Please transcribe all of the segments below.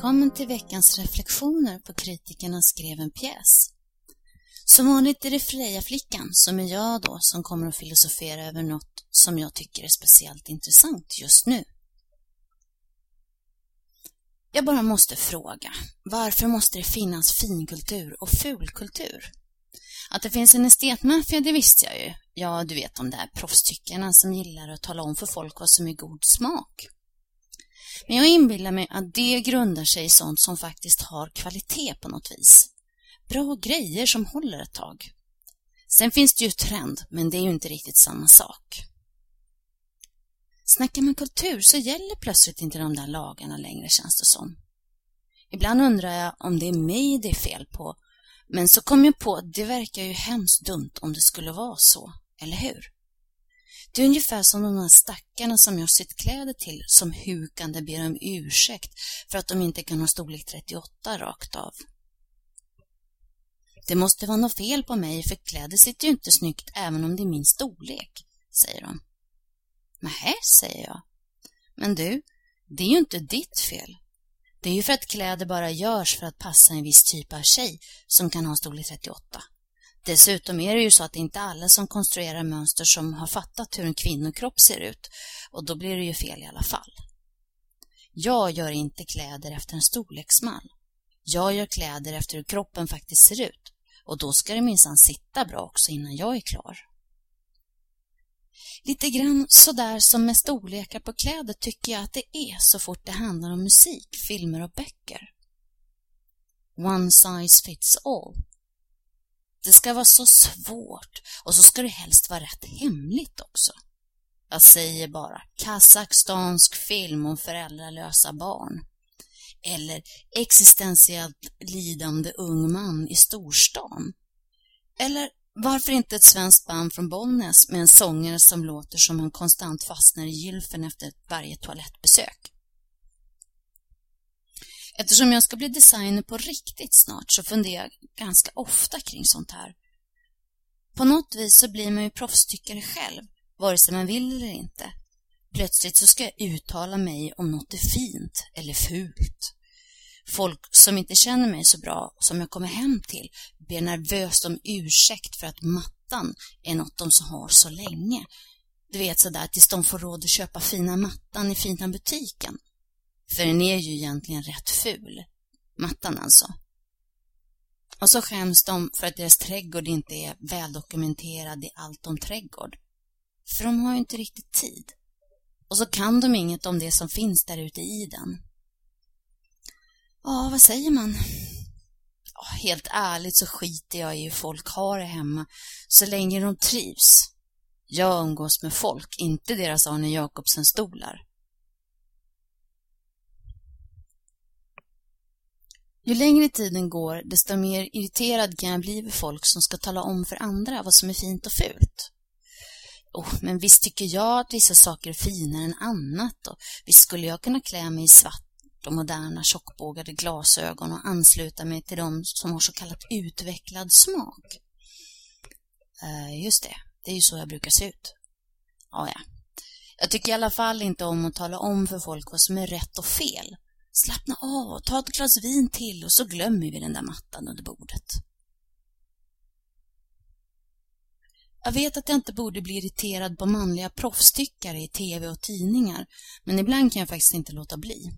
Välkommen till veckans reflektioner på Kritikerna skrev en pjäs. Som vanligt är det Freja-flickan, som är jag då, som kommer att filosofera över något som jag tycker är speciellt intressant just nu. Jag bara måste fråga, varför måste det finnas finkultur och fulkultur? Att det finns en estetmaffia, det visste jag ju. Ja, du vet de där proffstyckarna som gillar att tala om för folk vad som är god smak. Men jag inbillar mig att det grundar sig i sånt som faktiskt har kvalitet på något vis. Bra grejer som håller ett tag. Sen finns det ju trend, men det är ju inte riktigt samma sak. Snackar man kultur så gäller plötsligt inte de där lagarna längre känns det som. Ibland undrar jag om det är mig det är fel på, men så kom jag på att det verkar ju hemskt dumt om det skulle vara så, eller hur? Det är ungefär som de där stackarna som jag sytt kläder till som hukande ber om ursäkt för att de inte kan ha storlek 38 rakt av. Det måste vara något fel på mig för kläder sitter ju inte snyggt även om det är min storlek, säger de. Nähä, säger jag. Men du, det är ju inte ditt fel. Det är ju för att kläder bara görs för att passa en viss typ av tjej som kan ha storlek 38. Dessutom är det ju så att det inte är alla som konstruerar mönster som har fattat hur en kvinnokropp ser ut och då blir det ju fel i alla fall. Jag gör inte kläder efter en storleksmall. Jag gör kläder efter hur kroppen faktiskt ser ut och då ska det minsann sitta bra också innan jag är klar. Lite grann sådär som med storlekar på kläder tycker jag att det är så fort det handlar om musik, filmer och böcker. One size fits all. Det ska vara så svårt och så ska det helst vara rätt hemligt också. Jag säger bara Kazakstansk film om föräldralösa barn. Eller existentiellt lidande ung man i storstan. Eller varför inte ett svenskt band från Bollnäs med en sångare som låter som han konstant fastnar i gylfen efter varje toalettbesök? Eftersom jag ska bli designer på riktigt snart så funderar jag ganska ofta kring sånt här. På något vis så blir man ju proffstyckare själv, vare sig man vill eller inte. Plötsligt så ska jag uttala mig om något är fint eller fult. Folk som inte känner mig så bra som jag kommer hem till ber nervöst om ursäkt för att mattan är något de har så länge. Du vet sådär tills de får råd att köpa fina mattan i fina butiken. För den är ju egentligen rätt ful. Mattan alltså. Och så skäms de för att deras trädgård inte är väldokumenterad i allt om trädgård. För de har ju inte riktigt tid. Och så kan de inget om det som finns där ute i den. Ja, vad säger man? helt ärligt så skiter jag i hur folk har det hemma, så länge de trivs. Jag umgås med folk, inte deras Arne Jacobsen-stolar. Ju längre tiden går, desto mer irriterad kan jag bli över folk som ska tala om för andra vad som är fint och fult. Oh, men visst tycker jag att vissa saker är finare än annat och visst skulle jag kunna klä mig i svart och moderna tjockbågade glasögon och ansluta mig till de som har så kallat utvecklad smak. Uh, just det, det är ju så jag brukar se ut. Ja, ja. Jag tycker i alla fall inte om att tala om för folk vad som är rätt och fel. Slappna av och ta ett glas vin till och så glömmer vi den där mattan under bordet. Jag vet att jag inte borde bli irriterad på manliga proffstyckare i tv och tidningar, men ibland kan jag faktiskt inte låta bli.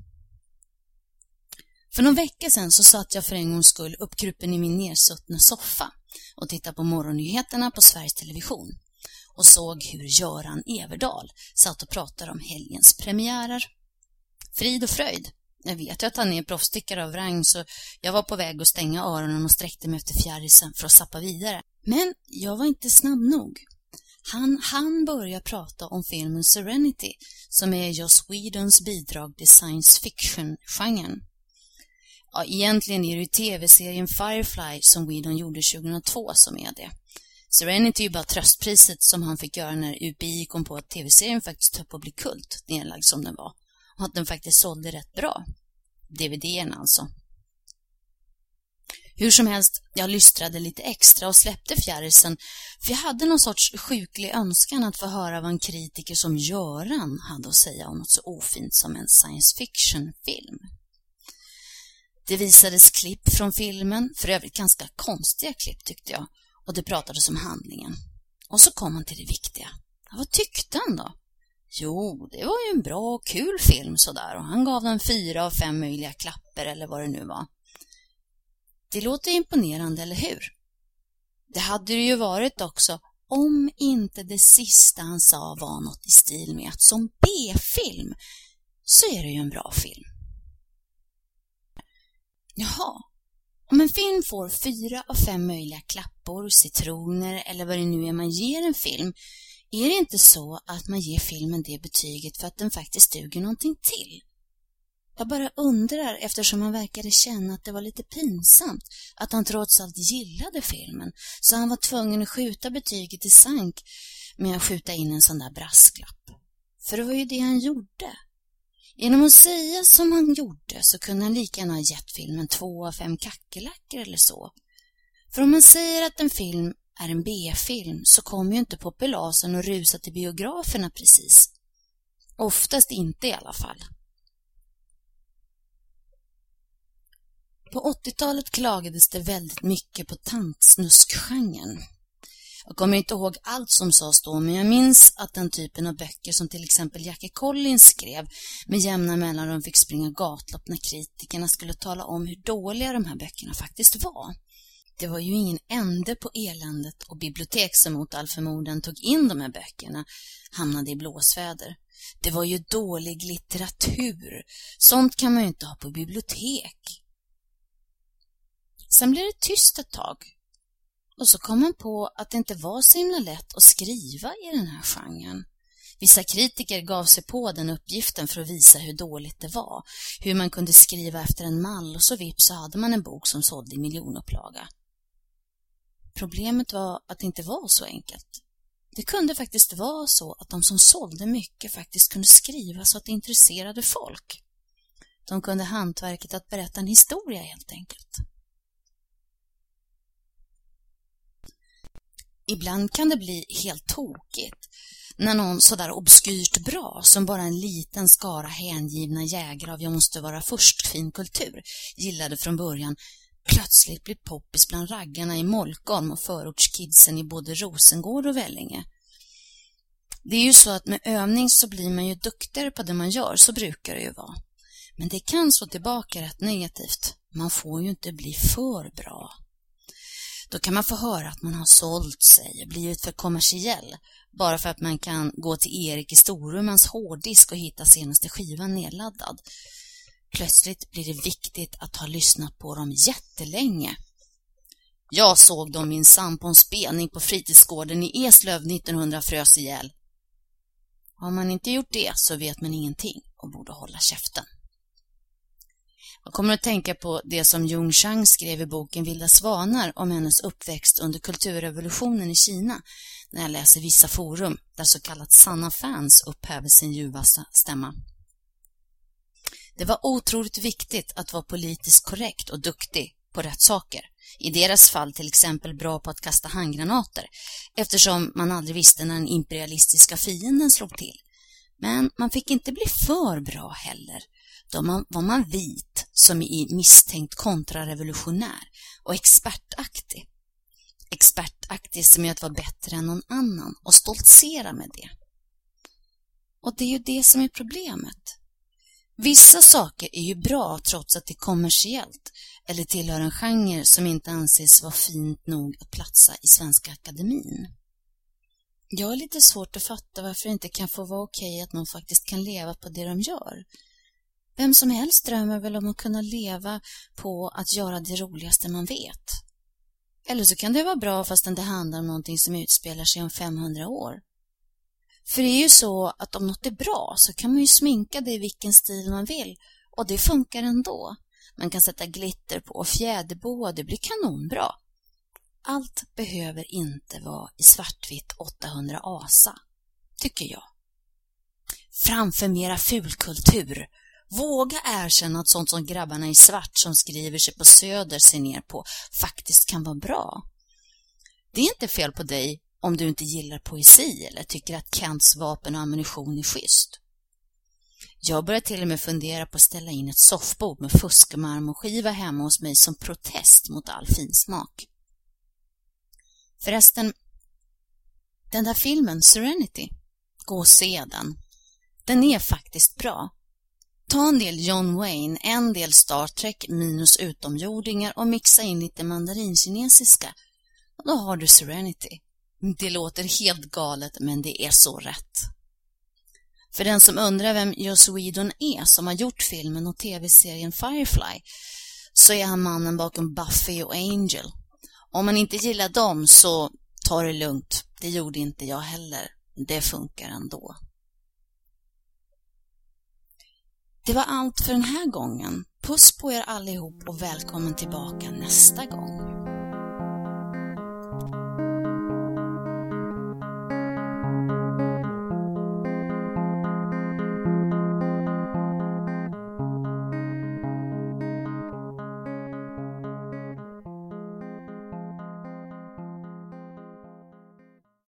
För någon vecka sedan så satt jag för en gångs skull uppkrupen i min nersuttna soffa och tittade på morgonnyheterna på Sveriges Television och såg hur Göran Everdal satt och pratade om helgens premiärer. Frid och fröjd. Jag vet ju att han är proffstyckare av rang så jag var på väg att stänga öronen och sträckte mig efter fjärrisen för att sappa vidare. Men jag var inte snabb nog. Han han börja prata om filmen Serenity som är Joss Whedons bidrag till science fiction-genren. Ja, egentligen är det ju tv-serien Firefly som Whedon gjorde 2002 som är det. Serenity är ju bara tröstpriset som han fick göra när UPI kom på att tv-serien faktiskt höll på att bli kult, nedlagd som den var. Och att den faktiskt sålde rätt bra. DVDn alltså. Hur som helst, jag lystrade lite extra och släppte fjärrisen för jag hade någon sorts sjuklig önskan att få höra vad en kritiker som Göran hade att säga om något så ofint som en science fiction-film. Det visades klipp från filmen, för övrigt ganska konstiga klipp tyckte jag, och det pratades om handlingen. Och så kom han till det viktiga. Vad tyckte han då? Jo, det var ju en bra och kul film sådär och han gav den fyra av fem möjliga klapper eller vad det nu var. Det låter imponerande, eller hur? Det hade det ju varit också om inte det sista han sa var något i stil med att som B-film så är det ju en bra film. Jaha, om en film får fyra av fem möjliga klappor, citroner eller vad det nu är man ger en film är det inte så att man ger filmen det betyget för att den faktiskt duger någonting till? Jag bara undrar eftersom han verkade känna att det var lite pinsamt att han trots allt gillade filmen så han var tvungen att skjuta betyget i sank med att skjuta in en sån där brasklapp. För det var ju det han gjorde. Genom att säga som han gjorde så kunde han lika gärna ha gett filmen två av fem kackerlackor eller så. För om man säger att en film är en B-film så kommer ju inte populasen att rusa till biograferna precis. Oftast inte i alla fall. På 80-talet klagades det väldigt mycket på tantsnuskgenren. Jag kommer inte ihåg allt som sades då, men jag minns att den typen av böcker som till exempel Jackie Collins skrev med jämna mellanrum fick springa gatlopp när kritikerna skulle tala om hur dåliga de här böckerna faktiskt var. Det var ju ingen ände på eländet och bibliotek som mot all förmodan tog in de här böckerna hamnade i blåsväder. Det var ju dålig litteratur. Sånt kan man ju inte ha på bibliotek. Sen blev det tyst ett tag och så kom man på att det inte var så himla lätt att skriva i den här genren. Vissa kritiker gav sig på den uppgiften för att visa hur dåligt det var, hur man kunde skriva efter en mall och så vips så hade man en bok som sålde i miljonupplaga. Problemet var att det inte var så enkelt. Det kunde faktiskt vara så att de som sålde mycket faktiskt kunde skriva så att det intresserade folk. De kunde hantverket att berätta en historia helt enkelt. Ibland kan det bli helt tokigt när någon sådär obskyrt bra som bara en liten skara hängivna jägare av jag måste vara först fin kultur gillade från början plötsligt blir poppis bland raggarna i Molkom och förortskidsen i både Rosengård och Vellinge. Det är ju så att med övning så blir man ju duktigare på det man gör, så brukar det ju vara. Men det kan slå tillbaka rätt negativt. Man får ju inte bli för bra. Då kan man få höra att man har sålt sig och blivit för kommersiell bara för att man kan gå till Erik i Storumans hårddisk och hitta senaste skivan nedladdad. Plötsligt blir det viktigt att ha lyssnat på dem jättelänge. Jag såg dem minsann på en spelning på fritidsgården i Eslöv 1900 frös ihjäl. Har man inte gjort det så vet man ingenting och borde hålla käften. Jag kommer att tänka på det som Jung Chang skrev i boken Vilda svanar om hennes uppväxt under kulturrevolutionen i Kina när jag läser vissa forum där så kallat sanna fans upphäver sin ljuva stämma. Det var otroligt viktigt att vara politiskt korrekt och duktig på rätt saker. I deras fall till exempel bra på att kasta handgranater eftersom man aldrig visste när den imperialistiska fienden slog till. Men man fick inte bli för bra heller. Då man, var man vit som i misstänkt kontrarevolutionär och expertaktig. Expertaktig som i att vara bättre än någon annan och stoltsera med det. Och det är ju det som är problemet. Vissa saker är ju bra trots att det är kommersiellt eller tillhör en genre som inte anses vara fint nog att platsa i Svenska Akademin. Jag har lite svårt att fatta varför det inte kan få vara okej att någon faktiskt kan leva på det de gör. Vem som helst drömmer väl om att kunna leva på att göra det roligaste man vet. Eller så kan det vara bra fastän det handlar om någonting som utspelar sig om 500 år. För det är ju så att om något är bra så kan man ju sminka det i vilken stil man vill och det funkar ändå. Man kan sätta glitter på och fjäderbo och det blir kanonbra. Allt behöver inte vara i svartvitt 800 asa, tycker jag. Framför mera fulkultur. Våga erkänna att sånt som grabbarna i svart som skriver sig på Söder ser ner på faktiskt kan vara bra. Det är inte fel på dig om du inte gillar poesi eller tycker att Kents vapen och ammunition är schysst. Jag börjar till och med fundera på att ställa in ett soffbord med fuskmarmorskiva hemma hos mig som protest mot all finsmak. Förresten, den där filmen Serenity, gå och se den. Den är faktiskt bra. Ta en del John Wayne, en del Star Trek minus utomjordingar och mixa in lite mandarinkinesiska. Och då har du Serenity. Det låter helt galet, men det är så rätt. För den som undrar vem Joss Whedon är som har gjort filmen och tv-serien Firefly så är han mannen bakom Buffy och Angel. Om man inte gillar dem så ta det lugnt. Det gjorde inte jag heller. Det funkar ändå. Det var allt för den här gången. Puss på er allihop och välkommen tillbaka nästa gång.